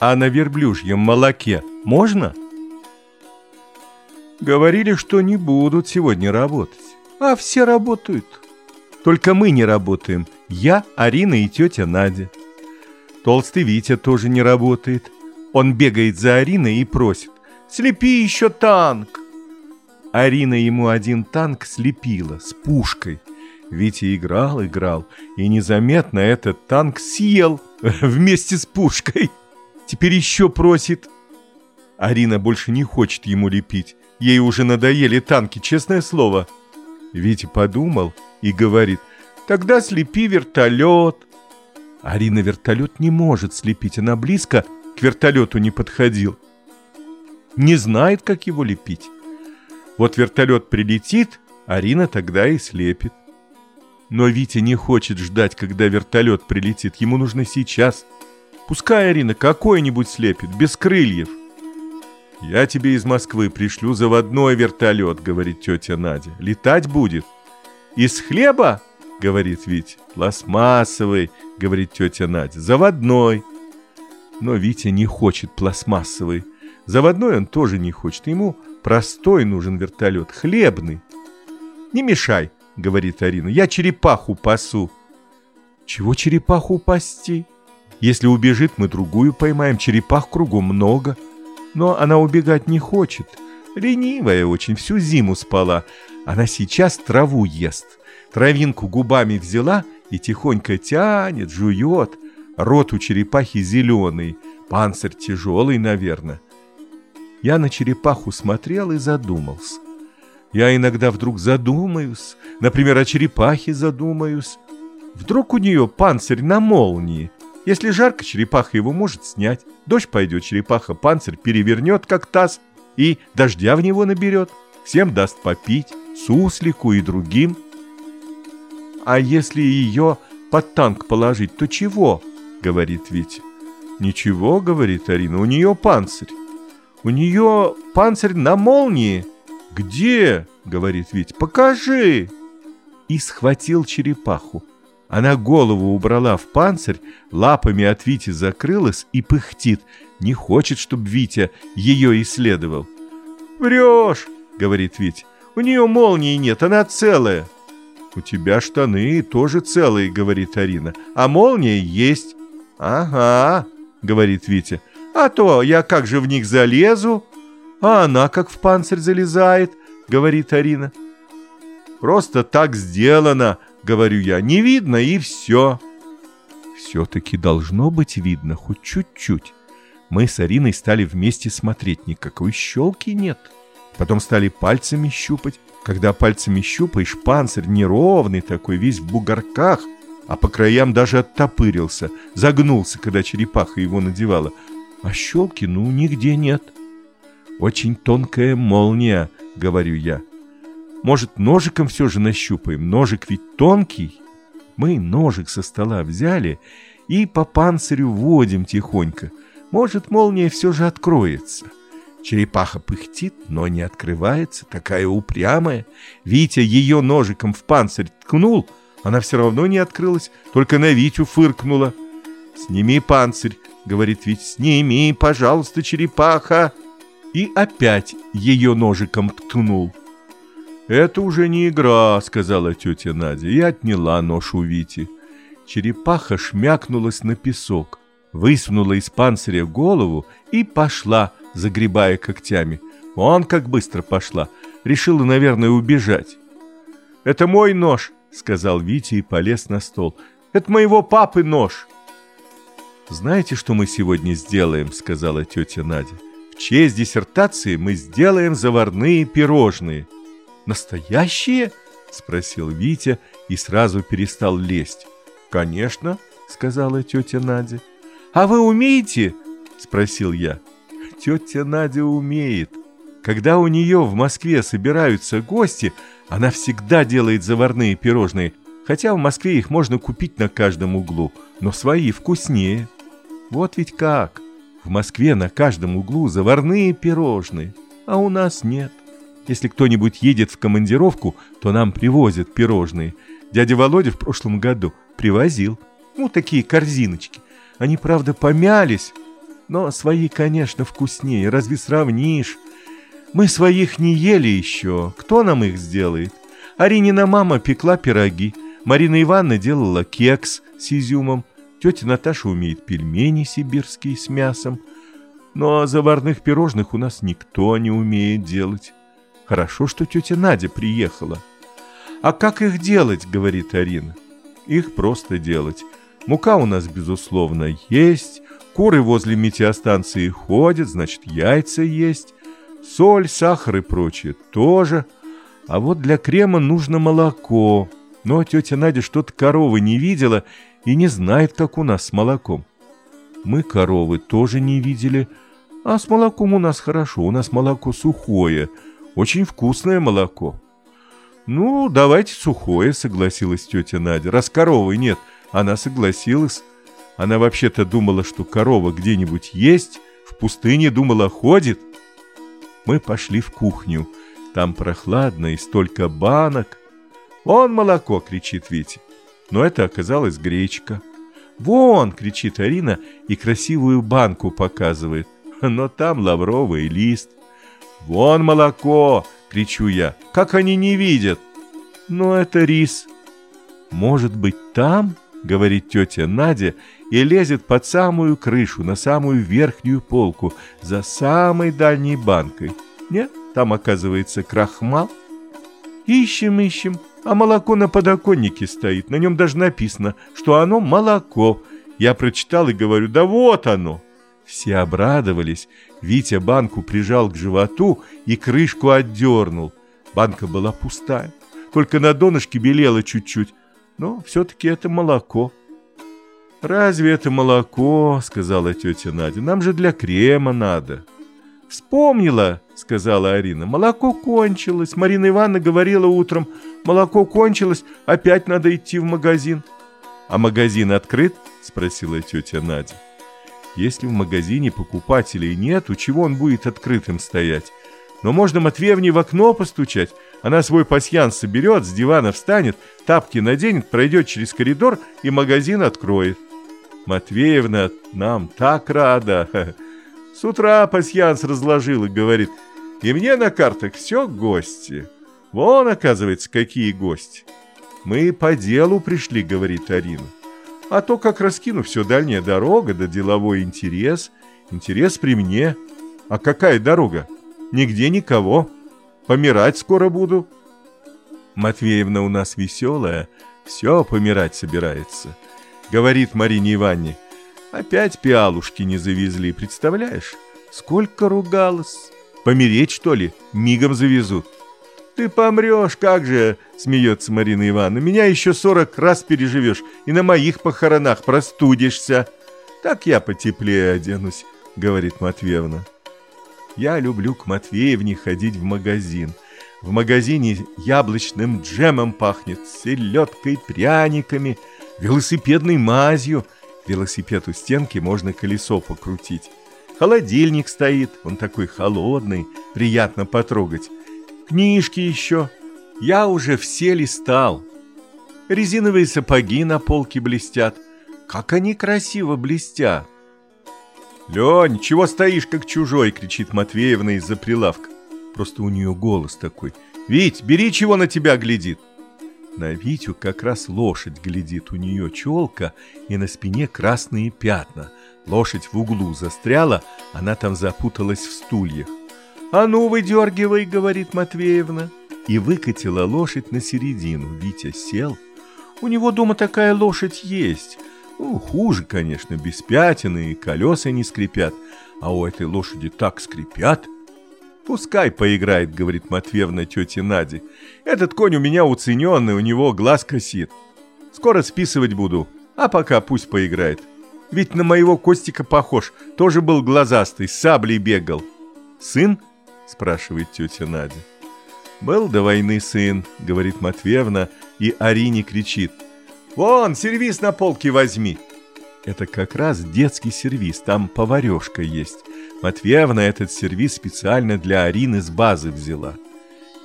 А на верблюжьем молоке можно? Говорили, что не будут сегодня работать. А все работают. Только мы не работаем. Я, Арина и тетя Надя. Толстый Витя тоже не работает. Он бегает за Ариной и просит. «Слепи еще танк!» Арина ему один танк слепила с пушкой. Витя играл, играл, и незаметно этот танк съел вместе с пушкой. Теперь еще просит. Арина больше не хочет ему лепить. Ей уже надоели танки, честное слово. Витя подумал и говорит, тогда слепи вертолет. Арина вертолет не может слепить, она близко к вертолету не подходил. Не знает, как его лепить. Вот вертолет прилетит, Арина тогда и слепит. Но Витя не хочет ждать, когда вертолет прилетит. Ему нужно сейчас. Пускай Арина какой-нибудь слепит, без крыльев. «Я тебе из Москвы пришлю заводной вертолет», — говорит тетя Надя. «Летать будет». «Из хлеба?» — говорит Витя. «Пластмассовый», — говорит тетя Надя. «Заводной». Но Витя не хочет пластмассовый. Заводной он тоже не хочет. Ему простой нужен вертолет, хлебный. «Не мешай», — говорит Арина. «Я черепаху пасу». «Чего черепаху пасти?» «Если убежит, мы другую поймаем. Черепах кругом много». Но она убегать не хочет. Ленивая очень, всю зиму спала. Она сейчас траву ест. Травинку губами взяла и тихонько тянет, жует. Рот у черепахи зеленый, панцирь тяжелый, наверное. Я на черепаху смотрел и задумался. Я иногда вдруг задумаюсь, например, о черепахе задумаюсь. Вдруг у нее панцирь на молнии, если жарко, черепаха его может снять. Дождь пойдет, черепаха панцирь перевернет, как таз, и дождя в него наберет. Всем даст попить, суслику и другим. А если ее под танк положить, то чего? Говорит Витя. Ничего, говорит Арина, у нее панцирь. У нее панцирь на молнии. Где? Говорит Витя. Покажи. И схватил черепаху. Она голову убрала в панцирь, лапами от Вити закрылась и пыхтит. Не хочет, чтобы Витя ее исследовал. «Врешь!» — говорит Витя. «У нее молнии нет, она целая». «У тебя штаны тоже целые», — говорит Арина. «А молния есть». «Ага», — говорит Витя. «А то я как же в них залезу?» «А она как в панцирь залезает», — говорит Арина. «Просто так сделано», говорю я, не видно и все. Все-таки должно быть видно, хоть чуть-чуть. Мы с Ариной стали вместе смотреть, никакой щелки нет. Потом стали пальцами щупать. Когда пальцами щупаешь, панцирь неровный такой, весь в бугорках, а по краям даже оттопырился, загнулся, когда черепаха его надевала. А щелки, ну, нигде нет. Очень тонкая молния, говорю я. Может, ножиком все же нащупаем? Ножик ведь тонкий. Мы ножик со стола взяли и по панцирю водим тихонько. Может, молния все же откроется. Черепаха пыхтит, но не открывается, такая упрямая. Витя ее ножиком в панцирь ткнул, она все равно не открылась, только на Витю фыркнула. «Сними панцирь», — говорит Витя, — «сними, пожалуйста, черепаха». И опять ее ножиком ткнул. «Это уже не игра», — сказала тетя Надя, и отняла нож у Вити. Черепаха шмякнулась на песок, высунула из панциря голову и пошла, загребая когтями. Он как быстро пошла. Решила, наверное, убежать. «Это мой нож», — сказал Витя и полез на стол. «Это моего папы нож». «Знаете, что мы сегодня сделаем?» — сказала тетя Надя. «В честь диссертации мы сделаем заварные пирожные». «Настоящие?» — спросил Витя и сразу перестал лезть. «Конечно», — сказала тетя Надя. «А вы умеете?» — спросил я. Тетя Надя умеет. Когда у нее в Москве собираются гости, она всегда делает заварные пирожные, хотя в Москве их можно купить на каждом углу, но свои вкуснее. Вот ведь как! В Москве на каждом углу заварные пирожные, а у нас нет. Если кто-нибудь едет в командировку, то нам привозят пирожные. Дядя Володя в прошлом году привозил. Ну, такие корзиночки. Они, правда, помялись. Но свои, конечно, вкуснее, разве сравнишь? Мы своих не ели еще, кто нам их сделает? Аринина мама пекла пироги, Марина Ивановна делала кекс с изюмом, тетя Наташа умеет пельмени сибирские с мясом, но заварных пирожных у нас никто не умеет делать. Хорошо, что тетя Надя приехала. «А как их делать?» — говорит Арина. «Их просто делать. Мука у нас, безусловно, есть, куры возле метеостанции ходят, значит, яйца есть, соль, сахар и прочее тоже. А вот для крема нужно молоко. Но тетя Надя что-то коровы не видела и не знает, как у нас с молоком. Мы коровы тоже не видели, а с молоком у нас хорошо, у нас молоко сухое, очень вкусное молоко. «Ну, давайте сухое», — согласилась тетя Надя. «Раз коровы нет, она согласилась. Она вообще-то думала, что корова где-нибудь есть, в пустыне думала, ходит». Мы пошли в кухню. Там прохладно и столько банок. «Вон молоко!» — кричит Витя. Но это оказалась гречка. «Вон!» — кричит Арина и красивую банку показывает. Но там лавровый лист. «Вон молоко!» — кричу я. «Как они не видят?» «Но это рис». «Может быть, там?» — говорит тетя Надя и лезет под самую крышу, на самую верхнюю полку, за самой дальней банкой. Нет, там оказывается крахмал. Ищем, ищем, а молоко на подоконнике стоит. На нем даже написано, что оно молоко. Я прочитал и говорю, да вот оно. Все обрадовались. Витя банку прижал к животу и крышку отдернул. Банка была пустая. Только на донышке белело чуть-чуть. Но все-таки это молоко. «Разве это молоко?» — сказала тетя Надя. «Нам же для крема надо». «Вспомнила», — сказала Арина. «Молоко кончилось. Марина Ивановна говорила утром. Молоко кончилось. Опять надо идти в магазин». «А магазин открыт?» — спросила тетя Надя. «Если в магазине покупателей нет, у чего он будет открытым стоять? Но можно Матвеевне в окно постучать. Она свой пасьян соберет, с дивана встанет, тапки наденет, пройдет через коридор и магазин откроет. Матвеевна нам так рада!» С утра пасьянс разложил и говорит, и мне на картах все гости. Вон, оказывается, какие гости. Мы по делу пришли, говорит Арина. А то, как раскину все дальняя дорога, да деловой интерес. Интерес при мне. А какая дорога? Нигде никого. Помирать скоро буду. Матвеевна у нас веселая, все помирать собирается. Говорит Марине Ивановне, Опять пиалушки не завезли, представляешь? Сколько ругалась. Помереть, что ли? Мигом завезут. Ты помрешь, как же, смеется Марина Ивановна. Меня еще сорок раз переживешь и на моих похоронах простудишься. Так я потеплее оденусь, говорит Матвеевна. Я люблю к Матвеевне ходить в магазин. В магазине яблочным джемом пахнет, селедкой, пряниками, велосипедной мазью – Велосипед у стенки, можно колесо покрутить. Холодильник стоит, он такой холодный, приятно потрогать. Книжки еще. Я уже все листал. Резиновые сапоги на полке блестят. Как они красиво блестят. «Лень, чего стоишь, как чужой?» — кричит Матвеевна из-за прилавка. Просто у нее голос такой. «Вить, бери, чего на тебя глядит!» На Витю как раз лошадь глядит, у нее челка и на спине красные пятна. Лошадь в углу застряла, она там запуталась в стульях. «А ну, выдергивай!» — говорит Матвеевна. И выкатила лошадь на середину. Витя сел. У него дома такая лошадь есть. Ну, хуже, конечно, без пятен и колеса не скрипят. А у этой лошади так скрипят — «Пускай поиграет», — говорит Матвеевна тете Наде. «Этот конь у меня уцененный, у него глаз косит. Скоро списывать буду, а пока пусть поиграет. Ведь на моего Костика похож, тоже был глазастый, саблей бегал». «Сын?» — спрашивает тетя Надя. «Был до войны сын», — говорит Матвеевна, и Арине кричит. «Вон, сервис на полке возьми!» Это как раз детский сервис, там поварешка есть. Матвеевна этот сервис специально для Арины с базы взяла.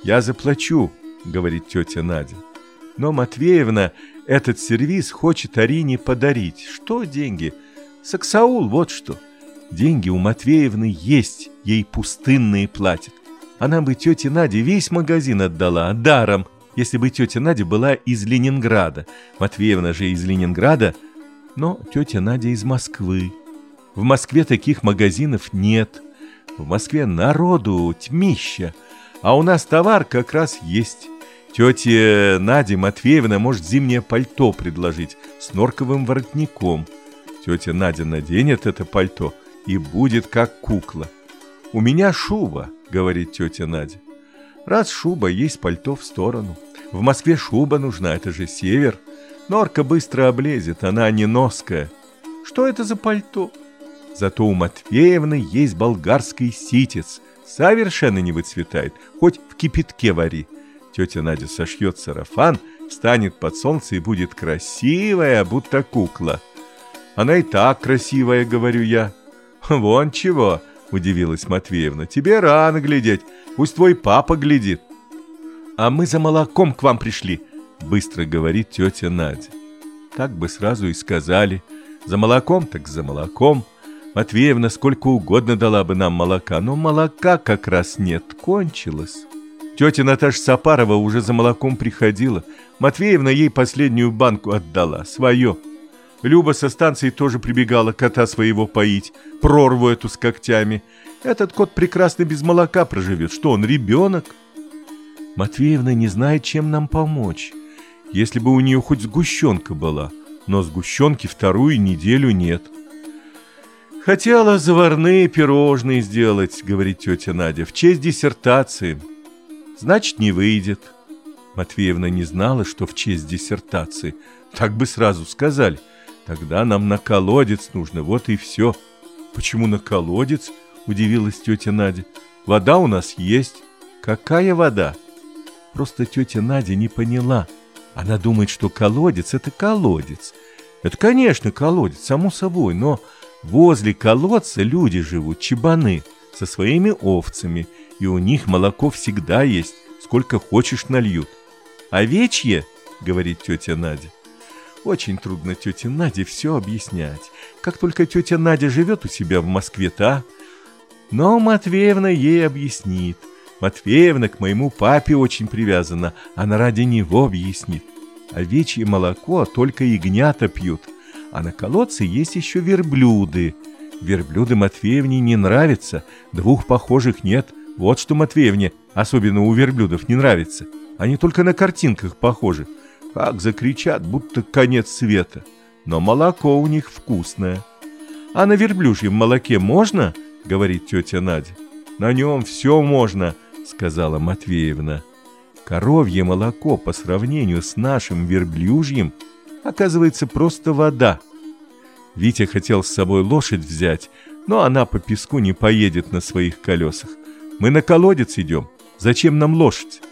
«Я заплачу», — говорит тетя Надя. Но Матвеевна этот сервис хочет Арине подарить. Что деньги? Саксаул, вот что. Деньги у Матвеевны есть, ей пустынные платят. Она бы тете Наде весь магазин отдала, даром, если бы тетя Надя была из Ленинграда. Матвеевна же из Ленинграда, но тетя Надя из Москвы. В Москве таких магазинов нет. В Москве народу тьмища, а у нас товар как раз есть. Тетя Надя Матвеевна может зимнее пальто предложить с норковым воротником. Тетя Надя наденет это пальто и будет как кукла. «У меня шуба», — говорит тетя Надя. Раз шуба, есть пальто в сторону. В Москве шуба нужна, это же север. Норка быстро облезет, она не ноская. Что это за пальто? Зато у Матвеевны есть болгарский ситец. Совершенно не выцветает, хоть в кипятке вари. Тетя Надя сошьет сарафан, встанет под солнце и будет красивая, будто кукла. Она и так красивая, говорю я. Вон чего, удивилась Матвеевна. Тебе рано глядеть, пусть твой папа глядит. А мы за молоком к вам пришли, быстро говорит тетя Надя. Так бы сразу и сказали. За молоком так за молоком. Матвеевна сколько угодно дала бы нам молока, но молока как раз нет, кончилось. Тетя Наташа Сапарова уже за молоком приходила. Матвеевна ей последнюю банку отдала, свое. Люба со станции тоже прибегала кота своего поить, прорву эту с когтями. Этот кот прекрасно без молока проживет, что он, ребенок? Матвеевна не знает, чем нам помочь. Если бы у нее хоть сгущенка была, но сгущенки вторую неделю нет. «Хотела заварные пирожные сделать», — говорит тетя Надя, — «в честь диссертации». «Значит, не выйдет». Матвеевна не знала, что в честь диссертации. Так бы сразу сказали. Тогда нам на колодец нужно, вот и все. «Почему на колодец?» — удивилась тетя Надя. «Вода у нас есть». «Какая вода?» Просто тетя Надя не поняла. Она думает, что колодец — это колодец. Это, конечно, колодец, само собой, но Возле колодца люди живут, чебаны, со своими овцами, и у них молоко всегда есть, сколько хочешь нальют. «Овечье?» — говорит тетя Надя. Очень трудно тете Наде все объяснять. Как только тетя Надя живет у себя в Москве-то, но Матвеевна ей объяснит. Матвеевна к моему папе очень привязана, она ради него объяснит. Овечье молоко только ягнята пьют, а на колодце есть еще верблюды. Верблюды Матвеевне не нравятся, двух похожих нет. Вот что Матвеевне, особенно у верблюдов, не нравится. Они только на картинках похожи. Как закричат, будто конец света. Но молоко у них вкусное. А на верблюжьем молоке можно? Говорит тетя Надя. На нем все можно, сказала Матвеевна. Коровье молоко по сравнению с нашим верблюжьим – оказывается просто вода. Витя хотел с собой лошадь взять, но она по песку не поедет на своих колесах. Мы на колодец идем. Зачем нам лошадь?